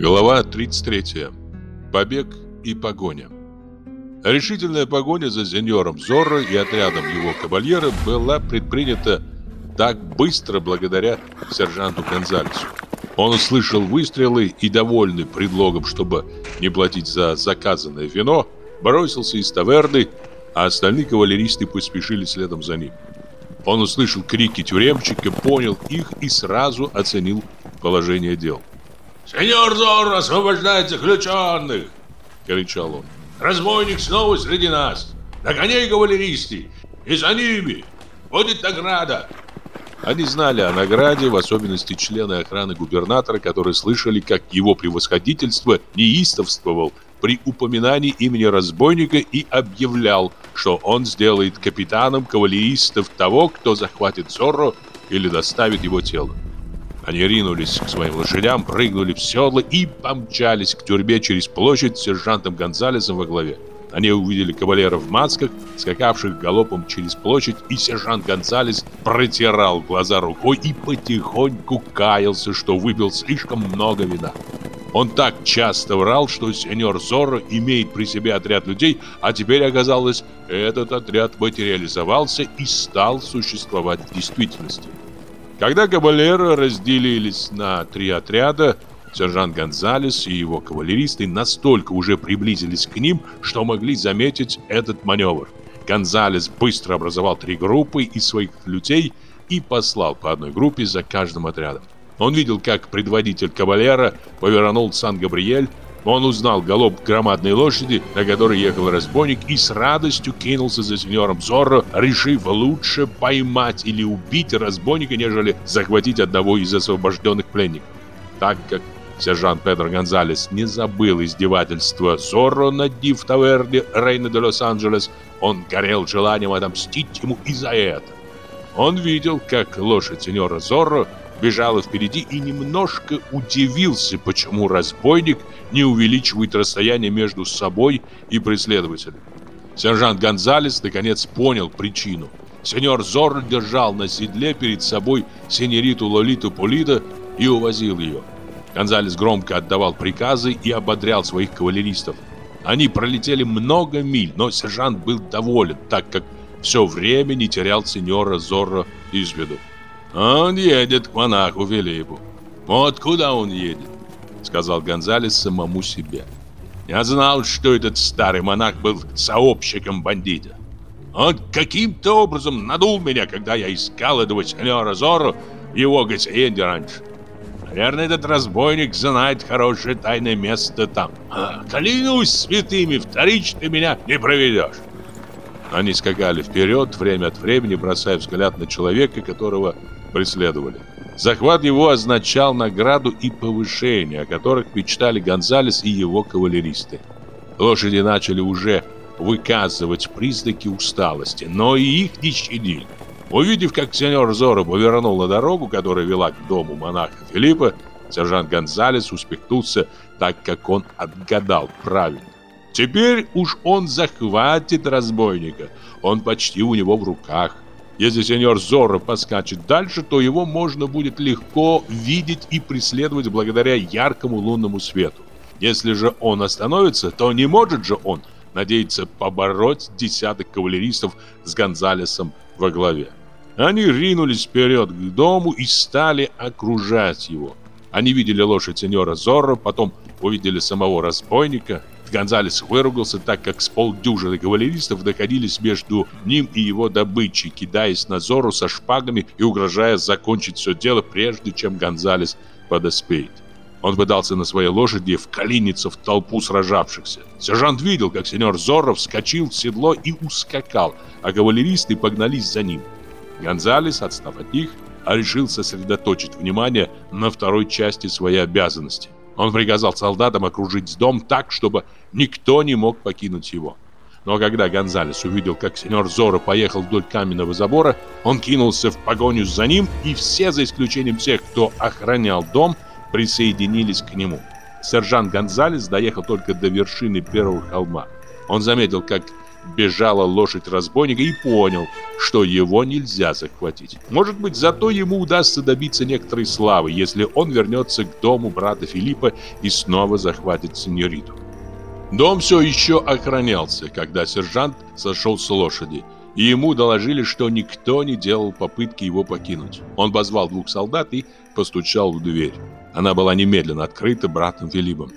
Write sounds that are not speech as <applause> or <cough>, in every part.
Глава 33. Побег и погоня. Решительная погоня за сеньором Зорро и отрядом его кабальера была предпринята так быстро благодаря сержанту Гонзалесу. Он услышал выстрелы и, довольный предлогом, чтобы не платить за заказанное вино, бросился из таверны, а остальные кавалеристы поспешили следом за ним. Он услышал крики тюремщика, понял их и сразу оценил положение дел. «Сеньор Зорро освобождает заключенных!» — кричал он. «Разбойник снова среди нас! На коней кавалеристы! И за ними! Будет награда!» Они знали о награде, в особенности члены охраны губернатора, которые слышали, как его превосходительство неистовствовал при упоминании имени разбойника и объявлял, что он сделает капитаном кавалеристов того, кто захватит Зорро или доставит его тело. Они ринулись к своим лошадям, прыгнули в седло и помчались к тюрьме через площадь с сержантом Гонзалесом во главе. Они увидели кавалеров в масках, скакавших галопом через площадь, и сержант Гонсалес протирал глаза рукой и потихоньку каялся, что выпил слишком много вина. Он так часто врал, что сеньор Зорро имеет при себе отряд людей, а теперь оказалось, этот отряд материализовался и стал существовать в действительности. Когда кавалеры разделились на три отряда, сержант Гонзалес и его кавалеристы настолько уже приблизились к ним, что могли заметить этот маневр. Гонзалес быстро образовал три группы из своих людей и послал по одной группе за каждым отрядом. Он видел, как предводитель кавалера повернул Сан-Габриэль, он узнал галоп громадной лошади, на которой ехал разбойник, и с радостью кинулся за сеньором Зорро, решив лучше поймать или убить разбойника, нежели захватить одного из освобожденных пленников. Так как сержант Педро Гонзалес не забыл издевательства Зорро над Ди в таверне Рейна де Лос-Анджелес, он горел желанием отомстить ему и за это. Он видел, как лошадь сеньора Зорро бежала впереди и немножко удивился, почему разбойник не увеличивает расстояние между собой и преследователем. Сержант Гонзалес наконец понял причину. Сеньор Зорро держал на седле перед собой сеньориту Лолиту Полида и увозил ее. Гонзалес громко отдавал приказы и ободрял своих кавалеристов. Они пролетели много миль, но сержант был доволен, так как все время не терял сеньора Зорро из виду. Он едет к монаху Филиппу. Вот куда он едет, сказал Гонзалес самому себе. Я знал, что этот старый монах был сообщником бандита. Он каким-то образом надул меня, когда я искал этого сеньора Зоро в его гасиенде раньше. Наверное, этот разбойник знает хорошее тайное место там. А, клянусь святыми, вторично меня не проведешь. Они скакали вперед, время от времени бросая взгляд на человека, которого преследовали. Захват его означал награду и повышение, о которых мечтали Гонзалес и его кавалеристы. Лошади начали уже выказывать признаки усталости, но и их не щадили. Увидев, как сеньор Зоро повернул на дорогу, которая вела к дому монаха Филиппа, сержант Гонзалес успехнулся, так как он отгадал правильно. Теперь уж он захватит разбойника, он почти у него в руках. Если сеньор Зорро поскачет дальше, то его можно будет легко видеть и преследовать благодаря яркому лунному свету. Если же он остановится, то не может же он надеяться побороть десяток кавалеристов с Гонзалесом во главе. Они ринулись вперед к дому и стали окружать его. Они видели лошадь сеньора Зорро, потом увидели самого разбойника – Гонзалес выругался, так как с полдюжины кавалеристов находились между ним и его добычей, кидаясь на Зору со шпагами и угрожая закончить все дело, прежде чем Гонзалес подоспеет. Он пытался на своей лошади вклиниться в толпу сражавшихся. Сержант видел, как сеньор Зорро вскочил в седло и ускакал, а кавалеристы погнались за ним. Гонзалес, отстав от них, решил сосредоточить внимание на второй части своей обязанности. Он приказал солдатам окружить дом так, чтобы никто не мог покинуть его. Но когда Гонзалес увидел, как сеньор Зоро поехал вдоль каменного забора, он кинулся в погоню за ним, и все, за исключением тех, кто охранял дом, присоединились к нему. Сержант Гонзалес доехал только до вершины первого холма. Он заметил, как бежала лошадь разбойника и понял, что его нельзя захватить. Может быть, зато ему удастся добиться некоторой славы, если он вернется к дому брата Филиппа и снова захватит сеньориту. Дом все еще охранялся, когда сержант сошел с лошади, и ему доложили, что никто не делал попытки его покинуть. Он позвал двух солдат и постучал в дверь. Она была немедленно открыта братом Филиппом.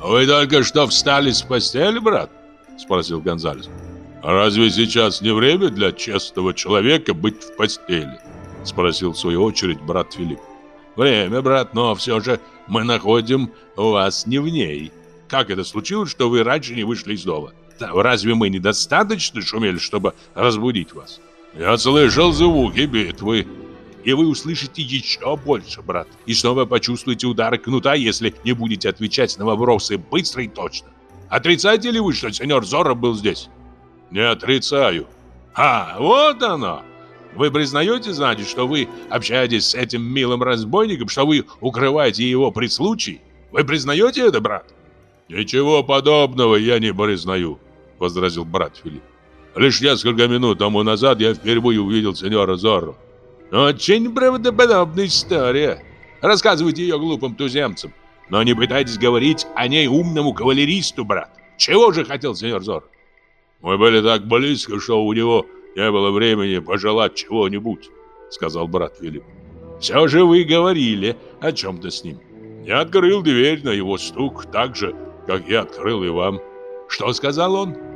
«Вы только что встали с постели, брат?» – спросил Гонзалес. «Разве сейчас не время для честного человека быть в постели?» – спросил в свою очередь брат Филипп. «Время, брат, но все же мы находим вас не в ней. Как это случилось, что вы раньше не вышли из дома? Разве мы недостаточно шумели, чтобы разбудить вас? Я слышал звуки битвы. И вы услышите еще больше, брат. И снова почувствуете удары кнута, если не будете отвечать на вопросы быстро и точно. Отрицаете ли вы, что сеньор Зорро был здесь? Не отрицаю. А, вот оно. Вы признаете, значит, что вы общаетесь с этим милым разбойником, что вы укрываете его при случае? Вы признаете это, брат? Ничего подобного я не признаю. — возразил брат Филипп. «Лишь несколько минут тому назад я впервые увидел сеньора Зорро». «Очень правдоподобная история. Рассказывайте ее глупым туземцам. Но не пытайтесь говорить о ней умному кавалеристу, брат. Чего же хотел сеньор Зорро?» «Мы были так близко, что у него не было времени пожелать чего-нибудь», — сказал брат Филипп. «Все же вы говорили о чем-то с ним. Я открыл дверь на его стук так же, как я открыл и вам. Что сказал он?»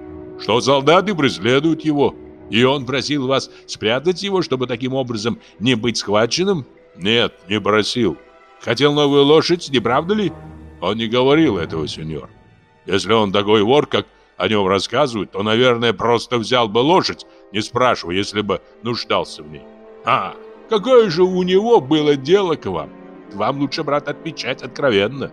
что солдаты преследуют его, и он просил вас спрятать его, чтобы таким образом не быть схваченным? Нет, не просил. Хотел новую лошадь, не правда ли? Он не говорил этого, сеньор. Если он такой вор, как о нем рассказывают, то, наверное, просто взял бы лошадь, не спрашивая, если бы нуждался в ней. А, какое же у него было дело к вам? Вам лучше, брат, отвечать откровенно.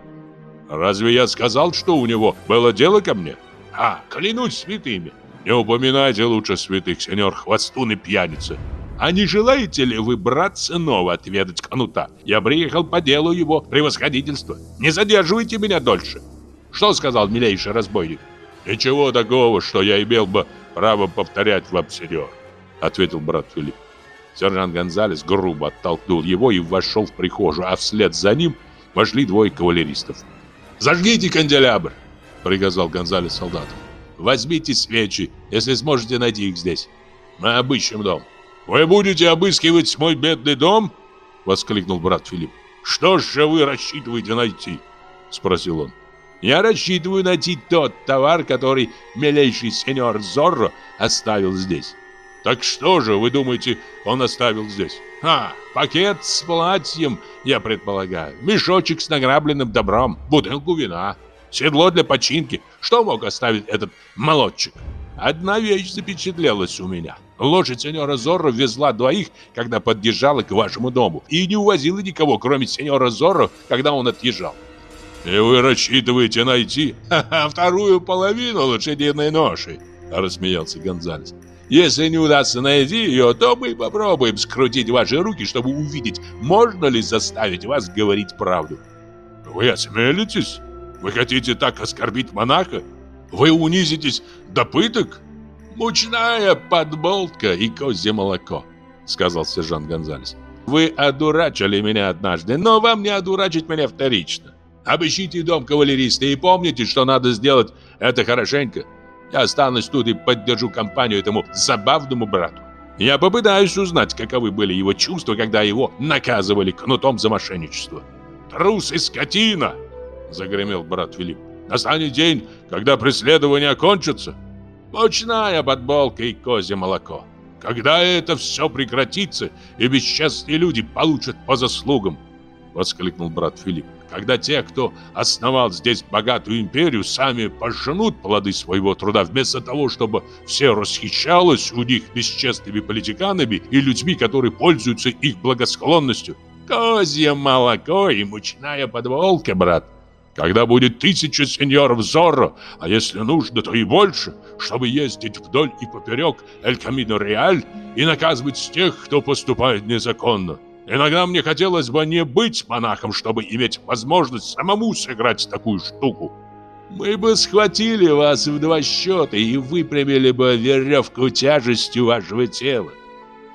Разве я сказал, что у него было дело ко мне? — а, клянусь святыми. Не упоминайте лучше святых, сеньор хвостун и пьяница. А не желаете ли вы, брат, снова отведать кнута? Я приехал по делу его превосходительства. Не задерживайте меня дольше. Что сказал милейший разбойник? Ничего такого, что я имел бы право повторять вам, сеньор, ответил брат Филипп. Сержант Гонзалес грубо оттолкнул его и вошел в прихожую, а вслед за ним вошли двое кавалеристов. «Зажгите канделябр!» приказал Гонзалес солдату. Возьмите свечи, если сможете найти их здесь. Мы обыщем дом. Вы будете обыскивать мой бедный дом? воскликнул брат Филипп. Что же вы рассчитываете найти? спросил он. Я рассчитываю найти тот товар, который милейший сеньор Зорро оставил здесь. Так что же, вы думаете, он оставил здесь? А, пакет с платьем, я предполагаю, мешочек с награбленным добром, бутылку вина седло для починки. Что мог оставить этот молодчик? Одна вещь запечатлелась у меня. Лошадь сеньора Зорро везла двоих, когда подъезжала к вашему дому, и не увозила никого, кроме сеньора Зорро, когда он отъезжал. И вы рассчитываете найти <laughs> вторую половину лошадиной ноши? Рассмеялся Гонзалес. Если не удастся найти ее, то мы попробуем скрутить ваши руки, чтобы увидеть, можно ли заставить вас говорить правду. Вы осмелитесь? Вы хотите так оскорбить монаха? Вы унизитесь до пыток? Мучная подболтка и козье молоко, сказал сержант Гонзалес. Вы одурачили меня однажды, но вам не одурачить меня вторично. Обыщите дом кавалериста и помните, что надо сделать это хорошенько. Я останусь тут и поддержу компанию этому забавному брату. Я попытаюсь узнать, каковы были его чувства, когда его наказывали кнутом за мошенничество. Трус и скотина! Загремел брат Филипп. Настанет день, когда преследование окончится. Мощная подболка и козье молоко. Когда это все прекратится, и бесчестные люди получат по заслугам, воскликнул брат Филипп. Когда те, кто основал здесь богатую империю, сами поженут плоды своего труда, вместо того, чтобы все расхищалось у них бесчестными политиканами и людьми, которые пользуются их благосклонностью. Козье молоко и мучная подволка, брат. Когда будет тысяча сеньоров Зорро, а если нужно, то и больше, чтобы ездить вдоль и поперек Эль Камино Реаль и наказывать тех, кто поступает незаконно. Иногда мне хотелось бы не быть монахом, чтобы иметь возможность самому сыграть такую штуку. Мы бы схватили вас в два счета и выпрямили бы веревку тяжестью вашего тела,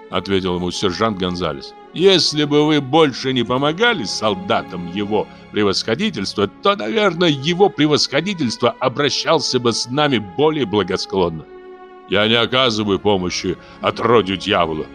ответил ему сержант Гонзалес. Если бы вы больше не помогали солдатам его превосходительства, то, наверное, его превосходительство обращался бы с нами более благосклонно. Я не оказываю помощи отродью дьявола,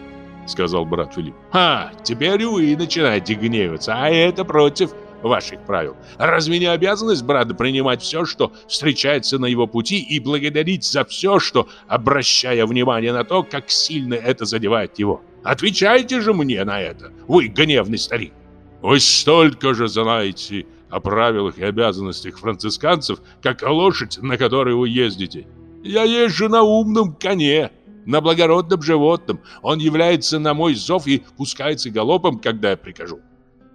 сказал брат Филипп. «Ха, теперь вы начинаете гневаться, а это против ваших правил. Разве не обязанность брата принимать все, что встречается на его пути, и благодарить за все, что, обращая внимание на то, как сильно это задевает его? Отвечайте же мне на это, вы гневный старик. Вы столько же знаете о правилах и обязанностях францисканцев, как о лошадь, на которой вы ездите. Я езжу на умном коне, на благородном животном. Он является на мой зов и пускается галопом, когда я прикажу.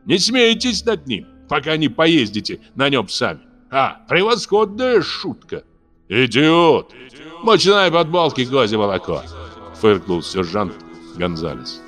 Не смейтесь над ним, пока не поездите на нем сами. А, превосходная шутка. Идиот! Мочная подбалки козе молоко, фыркнул сержант Gonzalez.